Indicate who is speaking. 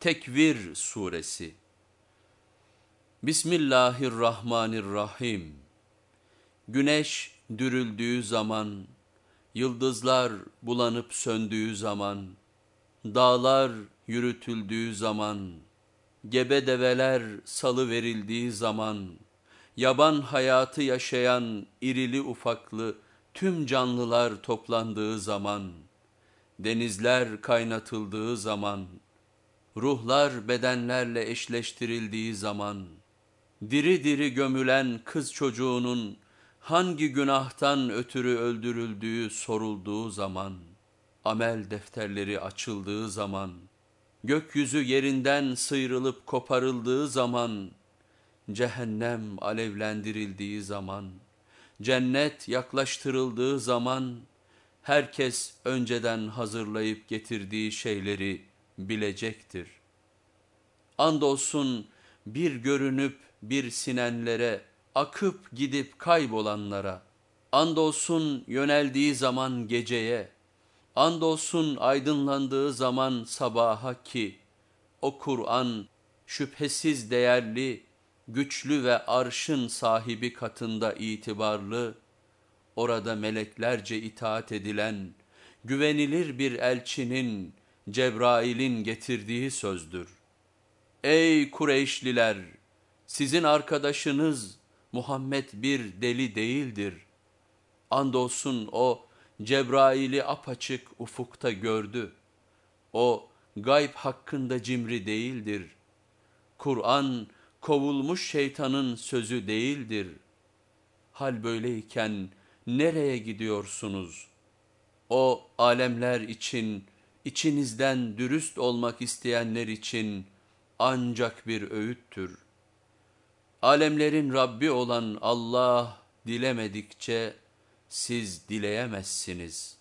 Speaker 1: Tekvir Suresi. Bismillahirrahmanirrahim. Güneş dürüldüğü zaman, yıldızlar bulanıp söndüğü zaman, dağlar yürütüldüğü zaman, gebe develer salı verildiği zaman, yaban hayatı yaşayan irili ufaklı tüm canlılar toplandığı zaman, denizler kaynatıldığı zaman, ruhlar bedenlerle eşleştirildiği zaman, diri diri gömülen kız çocuğunun hangi günahtan ötürü öldürüldüğü sorulduğu zaman, amel defterleri açıldığı zaman, gökyüzü yerinden sıyrılıp koparıldığı zaman, cehennem alevlendirildiği zaman, cennet yaklaştırıldığı zaman, herkes önceden hazırlayıp getirdiği şeyleri bilecektir. Andolsun bir görünüp bir sinenlere, akıp gidip kaybolanlara, andolsun yöneldiği zaman geceye, andolsun aydınlandığı zaman sabaha ki, o Kur'an şüphesiz değerli, güçlü ve arşın sahibi katında itibarlı, orada meleklerce itaat edilen, güvenilir bir elçinin, Cebrail'in getirdiği sözdür. Ey Kureyşliler! Sizin arkadaşınız Muhammed bir deli değildir. Andolsun o Cebrail'i apaçık ufukta gördü. O gayb hakkında cimri değildir. Kur'an kovulmuş şeytanın sözü değildir. Hal böyleyken nereye gidiyorsunuz? O alemler için, içinizden dürüst olmak isteyenler için ancak bir öğüttür. Alemlerin Rabbi olan Allah dilemedikçe siz dileyemezsiniz.''